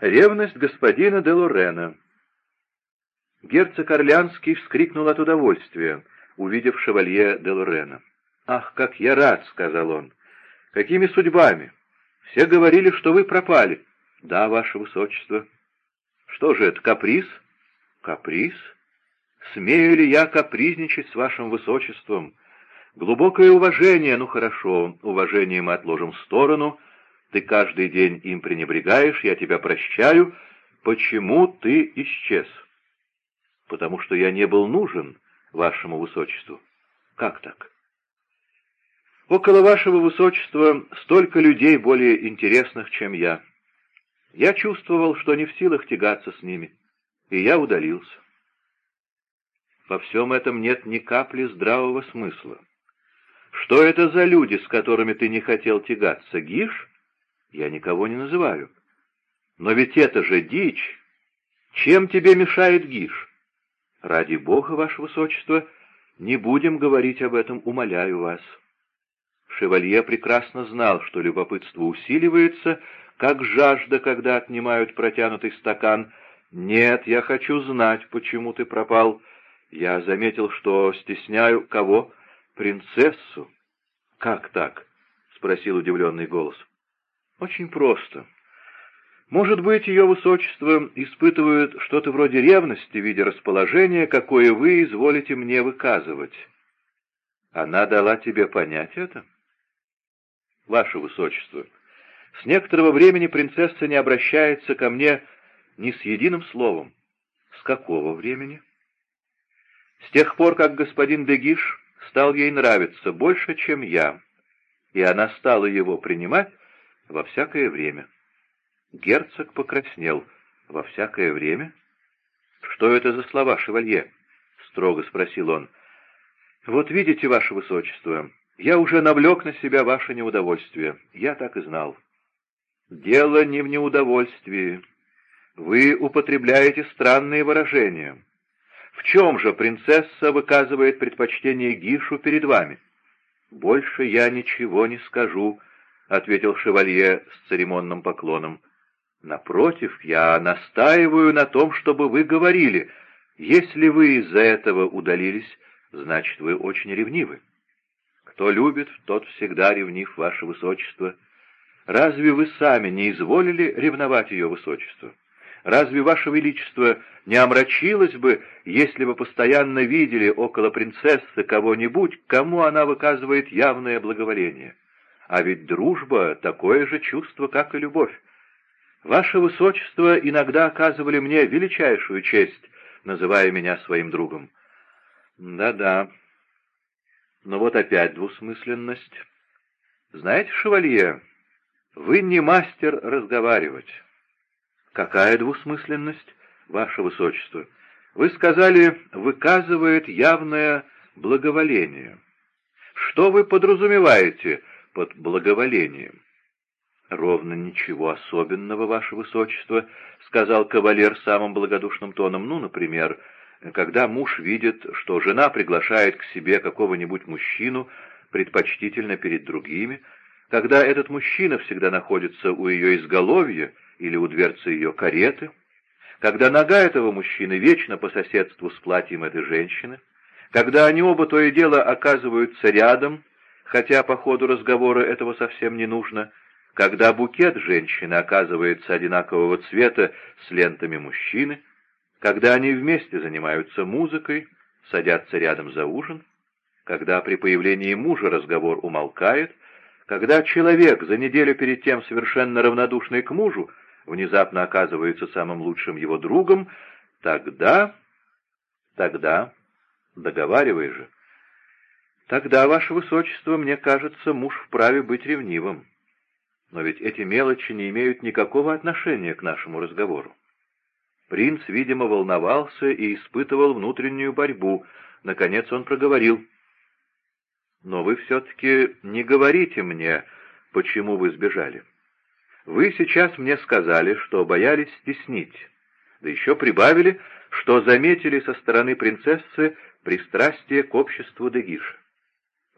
Ревность господина де Лорена. Герцог Орлянский вскрикнул от удовольствия, увидев шевалье де Лорена. «Ах, как я рад!» — сказал он. «Какими судьбами? Все говорили, что вы пропали». «Да, ваше высочество». «Что же это, каприз?» «Каприз? Смею ли я капризничать с вашим высочеством?» «Глубокое уважение, ну хорошо, уважение мы отложим в сторону. Ты каждый день им пренебрегаешь, я тебя прощаю. Почему ты исчез?» «Потому что я не был нужен вашему высочеству». «Как так?» Около вашего высочества столько людей более интересных, чем я. Я чувствовал, что не в силах тягаться с ними, и я удалился. Во всем этом нет ни капли здравого смысла. Что это за люди, с которыми ты не хотел тягаться? Гиш? Я никого не называю. Но ведь это же дичь. Чем тебе мешает Гиш? Ради бога, ваше высочество, не будем говорить об этом, умоляю вас. Шевалье прекрасно знал, что любопытство усиливается, как жажда, когда отнимают протянутый стакан. «Нет, я хочу знать, почему ты пропал. Я заметил, что стесняю кого? Принцессу». «Как так?» — спросил удивленный голос. «Очень просто. Может быть, ее высочество испытывает что-то вроде ревности в виде расположения, какое вы изволите мне выказывать. Она дала тебе понять это?» «Ваше Высочество, с некоторого времени принцесса не обращается ко мне ни с единым словом. С какого времени?» «С тех пор, как господин Дегиш стал ей нравиться больше, чем я, и она стала его принимать во всякое время». Герцог покраснел. «Во всякое время?» «Что это за слова, шевалье?» — строго спросил он. «Вот видите, ваше высочество, я уже навлек на себя ваше неудовольствие. Я так и знал. Дело не в неудовольствии. Вы употребляете странные выражения. В чем же принцесса выказывает предпочтение Гишу перед вами? Больше я ничего не скажу, — ответил шевалье с церемонным поклоном. Напротив, я настаиваю на том, чтобы вы говорили. Если вы из-за этого удалились, значит, вы очень ревнивы. Кто любит, тот всегда ревнив, ваше высочество. Разве вы сами не изволили ревновать ее высочество? Разве ваше величество не омрачилось бы, если бы постоянно видели около принцессы кого-нибудь, кому она выказывает явное благоволение? А ведь дружба — такое же чувство, как и любовь. Ваше высочество иногда оказывали мне величайшую честь, называя меня своим другом. Да-да, но вот опять двусмысленность. Знаете, шевалье, вы не мастер разговаривать. Какая двусмысленность, ваше высочество? Вы сказали, выказывает явное благоволение. Что вы подразумеваете под благоволением? «Ровно ничего особенного, ваше высочество», — сказал кавалер самым благодушным тоном. «Ну, например, когда муж видит, что жена приглашает к себе какого-нибудь мужчину, предпочтительно перед другими, когда этот мужчина всегда находится у ее изголовья или у дверцы ее кареты, когда нога этого мужчины вечно по соседству с платьем этой женщины, когда они оба то и дело оказываются рядом, хотя по ходу разговора этого совсем не нужно, когда букет женщины оказывается одинакового цвета с лентами мужчины, когда они вместе занимаются музыкой, садятся рядом за ужин, когда при появлении мужа разговор умолкает, когда человек, за неделю перед тем совершенно равнодушный к мужу, внезапно оказывается самым лучшим его другом, тогда... Тогда... Договаривай же. Тогда, ваше высочество, мне кажется, муж вправе быть ревнивым. Но ведь эти мелочи не имеют никакого отношения к нашему разговору. Принц, видимо, волновался и испытывал внутреннюю борьбу. Наконец он проговорил. «Но вы все-таки не говорите мне, почему вы сбежали. Вы сейчас мне сказали, что боялись стеснить, да еще прибавили, что заметили со стороны принцессы пристрастие к обществу Дегиша.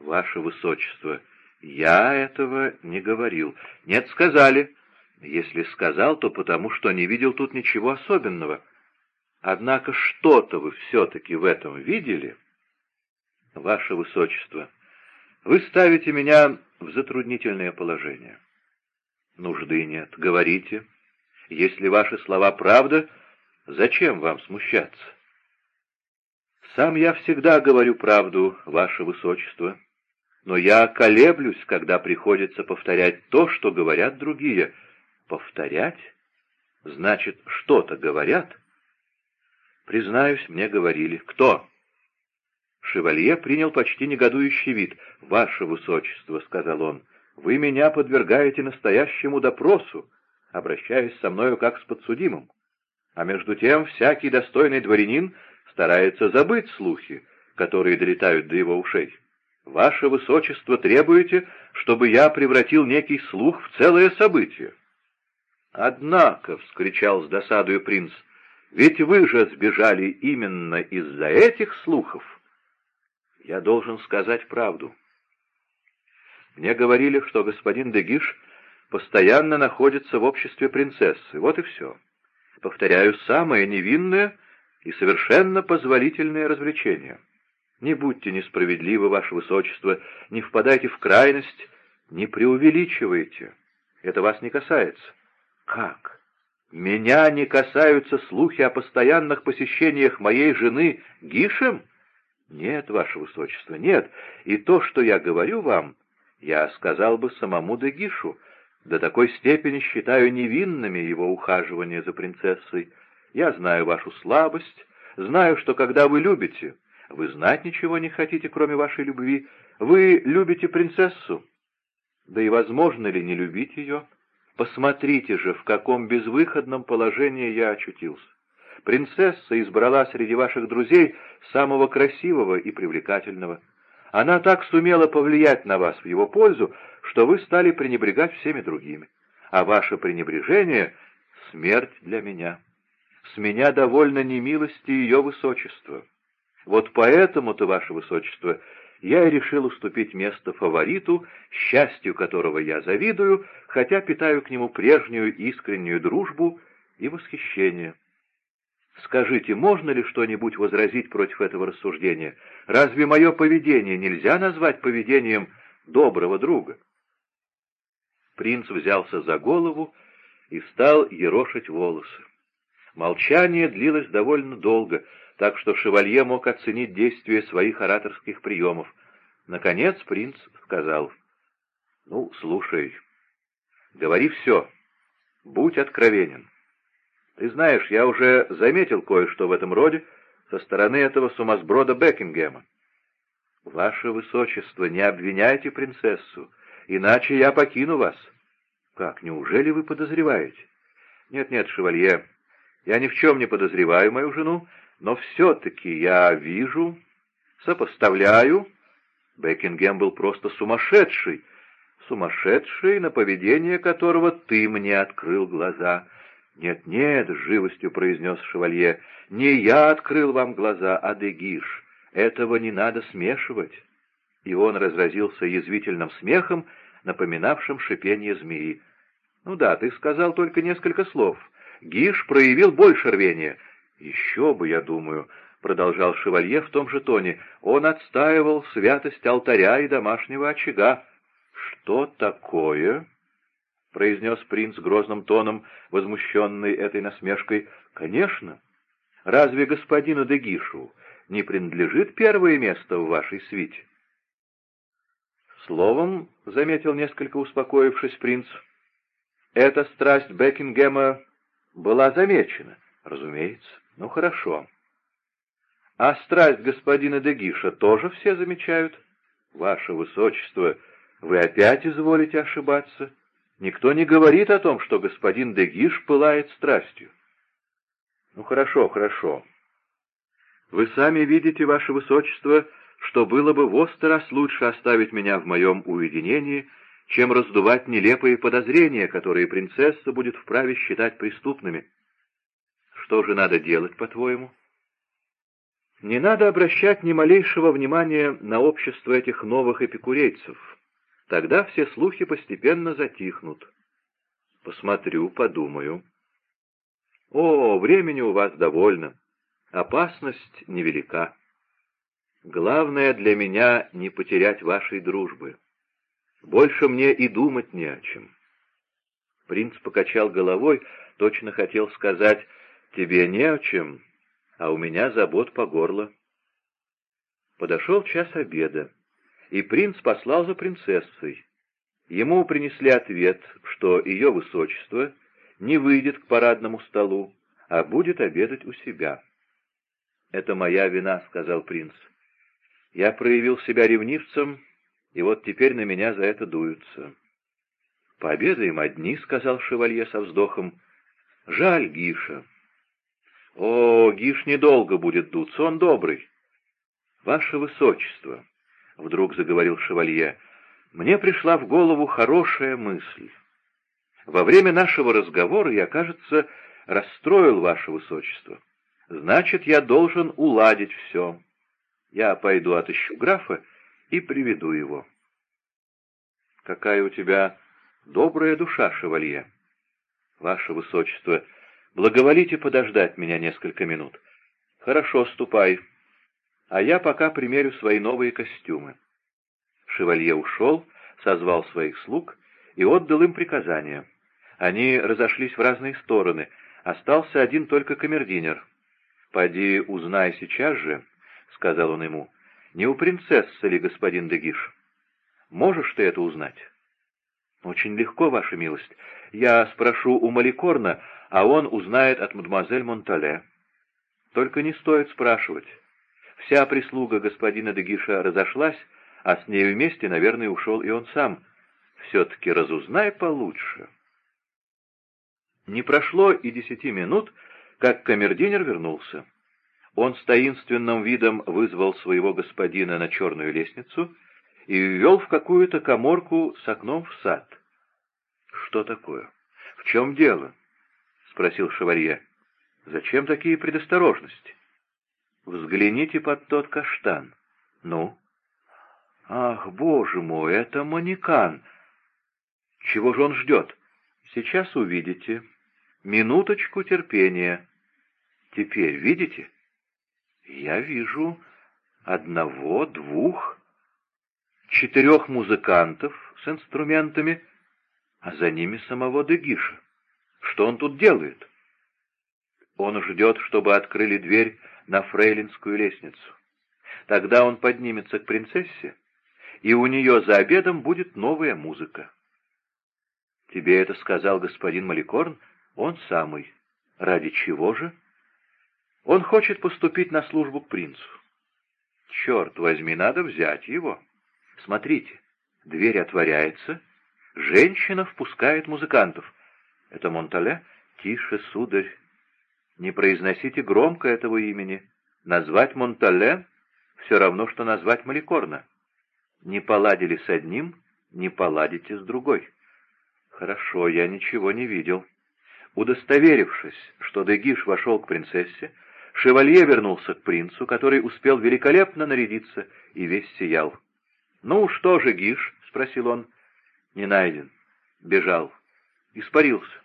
Ваше Высочество, я этого не говорил. Нет, сказали. Если сказал, то потому, что не видел тут ничего особенного. Однако что-то вы все-таки в этом видели? Ваше Высочество, вы ставите меня в затруднительное положение. Нужды нет, говорите. Если ваши слова правда, зачем вам смущаться? Сам я всегда говорю правду, ваше Высочество, но я колеблюсь, когда приходится повторять то, что говорят другие — Повторять? Значит, что-то говорят? Признаюсь, мне говорили. Кто? Шевалье принял почти негодующий вид. «Ваше Высочество», — сказал он, — «вы меня подвергаете настоящему допросу, обращаясь со мною как с подсудимым. А между тем всякий достойный дворянин старается забыть слухи, которые долетают до его ушей. Ваше Высочество требуете, чтобы я превратил некий слух в целое событие. «Однако», — вскричал с досадою принц, — «ведь вы же сбежали именно из-за этих слухов». «Я должен сказать правду. Мне говорили, что господин Дегиш постоянно находится в обществе принцессы. Вот и все. Повторяю, самое невинное и совершенно позволительное развлечение. Не будьте несправедливы, ваше высочество, не впадайте в крайность, не преувеличивайте. Это вас не касается. Как? Меня не касаются слухи о постоянных посещениях моей жены Гишем? Нет, ваше высочество, нет. И то, что я говорю вам, я сказал бы самому Дегишу. До такой степени считаю невинными его ухаживания за принцессой. Я знаю вашу слабость, знаю, что когда вы любите, вы знать ничего не хотите, кроме вашей любви. Вы любите принцессу. Да и возможно ли не любить ее? Посмотрите же, в каком безвыходном положении я очутился. Принцесса избрала среди ваших друзей самого красивого и привлекательного. Она так сумела повлиять на вас в его пользу, что вы стали пренебрегать всеми другими. А ваше пренебрежение — смерть для меня. С меня довольно немилости ее высочества. Вот поэтому-то, ваше высочество, я и решил уступить место фавориту, счастью которого я завидую, хотя питаю к нему прежнюю искреннюю дружбу и восхищение. Скажите, можно ли что-нибудь возразить против этого рассуждения? Разве мое поведение нельзя назвать поведением доброго друга? Принц взялся за голову и стал ерошить волосы. Молчание длилось довольно долго — так что шевалье мог оценить действие своих ораторских приемов. Наконец принц сказал, «Ну, слушай, говори все, будь откровенен. Ты знаешь, я уже заметил кое-что в этом роде со стороны этого сумасброда Бекингема. Ваше Высочество, не обвиняйте принцессу, иначе я покину вас. Как, неужели вы подозреваете? Нет-нет, шевалье, я ни в чем не подозреваю мою жену, но все-таки я вижу, сопоставляю. Бекингем был просто сумасшедший, сумасшедший, на поведение которого ты мне открыл глаза. «Нет-нет», — с живостью произнес шевалье, — «не я открыл вам глаза, а Дегиш. Этого не надо смешивать». И он разразился язвительным смехом, напоминавшим шипение змеи. «Ну да, ты сказал только несколько слов. Гиш проявил больше рвения. «Еще бы, я думаю», — продолжал шевалье в том же тоне, — «он отстаивал святость алтаря и домашнего очага». «Что такое?» — произнес принц грозным тоном, возмущенный этой насмешкой. «Конечно. Разве господину Дегишу не принадлежит первое место в вашей свите?» Словом, — заметил несколько успокоившись принц, — эта страсть Бекингема была замечена, разумеется. Ну, хорошо. А страсть господина Дегиша тоже все замечают? Ваше Высочество, вы опять изволите ошибаться. Никто не говорит о том, что господин Дегиш пылает страстью. Ну, хорошо, хорошо. Вы сами видите, Ваше Высочество, что было бы в раз лучше оставить меня в моем уединении, чем раздувать нелепые подозрения, которые принцесса будет вправе считать преступными. Что же надо делать, по-твоему? Не надо обращать ни малейшего внимания на общество этих новых эпикурейцев. Тогда все слухи постепенно затихнут. Посмотрю, подумаю. О, времени у вас довольно. Опасность невелика. Главное для меня не потерять вашей дружбы. Больше мне и думать не о чем. Принц покачал головой, точно хотел сказать, тебе не о чем, а у меня забот по горло. Подошел час обеда, и принц послал за принцессой. Ему принесли ответ, что ее высочество не выйдет к парадному столу, а будет обедать у себя. «Это моя вина», — сказал принц. «Я проявил себя ревнивцем, и вот теперь на меня за это дуются». «Пообедаем одни», — сказал шевалье со вздохом. «Жаль Гиша». «О, Гиш недолго будет дуться, он добрый». «Ваше высочество», — вдруг заговорил шевалье, — «мне пришла в голову хорошая мысль. Во время нашего разговора я, кажется, расстроил ваше высочество. Значит, я должен уладить все. Я пойду отыщу графа и приведу его». «Какая у тебя добрая душа, шевалье!» «Ваше высочество, благоволите подождать меня несколько минут». «Хорошо, ступай, а я пока примерю свои новые костюмы». Шевалье ушел, созвал своих слуг и отдал им приказания. Они разошлись в разные стороны, остался один только камердинер. «Поди узнай сейчас же», — сказал он ему, — «не у принцессы ли господин Дегиш? Можешь ты это узнать?» «Очень легко, ваша милость. Я спрошу у Маликорна, а он узнает от мадемуазель Монтале. Только не стоит спрашивать. Вся прислуга господина Дегиша разошлась, а с ней вместе, наверное, ушел и он сам. Все-таки разузнай получше. Не прошло и десяти минут, как камердинер вернулся. Он с таинственным видом вызвал своего господина на черную лестницу и ввел в какую-то коморку с окном в сад. «Что такое? В чем дело?» — спросил шевалье. «Зачем такие предосторожности?» Взгляните под тот каштан. Ну? Ах, боже мой, это манекан. Чего же он ждет? Сейчас увидите. Минуточку терпения. Теперь видите? Я вижу одного, двух, четырех музыкантов с инструментами, а за ними самого Дегиша. Что он тут делает? Он ждет, чтобы открыли дверь на фрейлинскую лестницу. Тогда он поднимется к принцессе, и у нее за обедом будет новая музыка. Тебе это сказал господин Маликорн? Он самый. Ради чего же? Он хочет поступить на службу к принцу. Черт возьми, надо взять его. Смотрите, дверь отворяется, женщина впускает музыкантов. Это Монтале? Тише, сударь, не произносите громко этого имени. Назвать Монтале — все равно, что назвать Маликорна. Не поладили с одним, не поладите с другой. Хорошо, я ничего не видел. Удостоверившись, что Дегиш вошел к принцессе, шевалье вернулся к принцу, который успел великолепно нарядиться и весь сиял. «Ну, что же, Гиш?» — спросил он. «Не найден. Бежал. Испарился.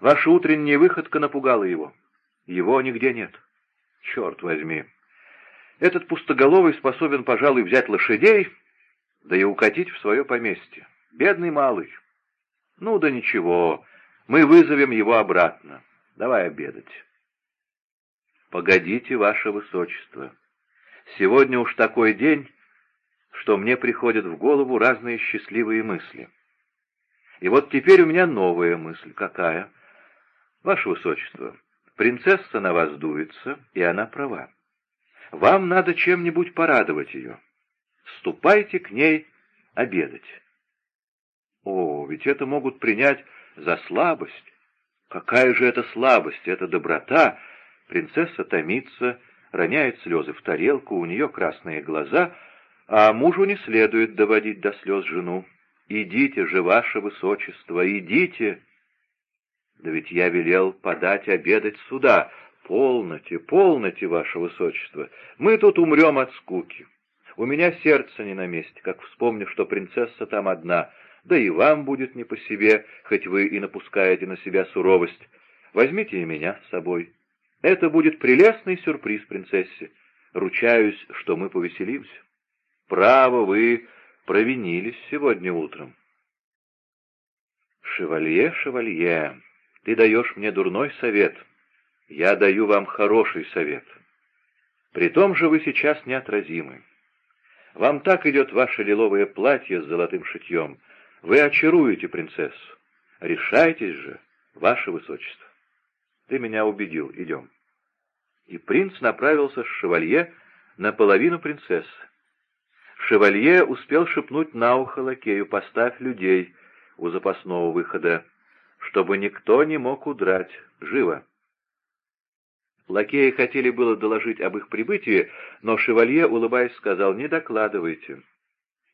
Ваша утренняя выходка напугала его. Его нигде нет. Черт возьми. Этот пустоголовый способен, пожалуй, взять лошадей, да и укатить в свое поместье. Бедный малый. Ну да ничего, мы вызовем его обратно. Давай обедать. Погодите, ваше высочество. Сегодня уж такой день, что мне приходят в голову разные счастливые мысли. И вот теперь у меня новая мысль. Какая? — «Ваше Высочество, принцесса на вас дуется, и она права. Вам надо чем-нибудь порадовать ее. Ступайте к ней обедать». «О, ведь это могут принять за слабость. Какая же это слабость, это доброта!» Принцесса томится, роняет слезы в тарелку, у нее красные глаза, а мужу не следует доводить до слез жену. «Идите же, ваше высочество, идите!» Да ведь я велел подать обедать сюда. Полноте, полноте, ваше высочество. Мы тут умрем от скуки. У меня сердце не на месте, как вспомню, что принцесса там одна. да и вам будет не по себе, хоть вы и напускаете на себя суровость. Возьмите и меня с собой. Это будет прелестный сюрприз принцессе. Ручаюсь, что мы повеселимся. Право, вы провинились сегодня утром. Шевалье, шевалье, ты даешь мне дурной совет. Я даю вам хороший совет. При том же вы сейчас неотразимы. Вам так идет ваше лиловое платье с золотым шитьем. Вы очаруете принцессу. Решайтесь же, ваше высочество. Ты меня убедил, идем. И принц направился с шевалье наполовину принцессы. Шевалье успел шепнуть на ухо лакею «Поставь людей у запасного выхода, чтобы никто не мог удрать. Живо!» Лакеи хотели было доложить об их прибытии, но шевалье, улыбаясь, сказал «Не докладывайте.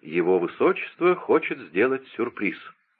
Его высочество хочет сделать сюрприз».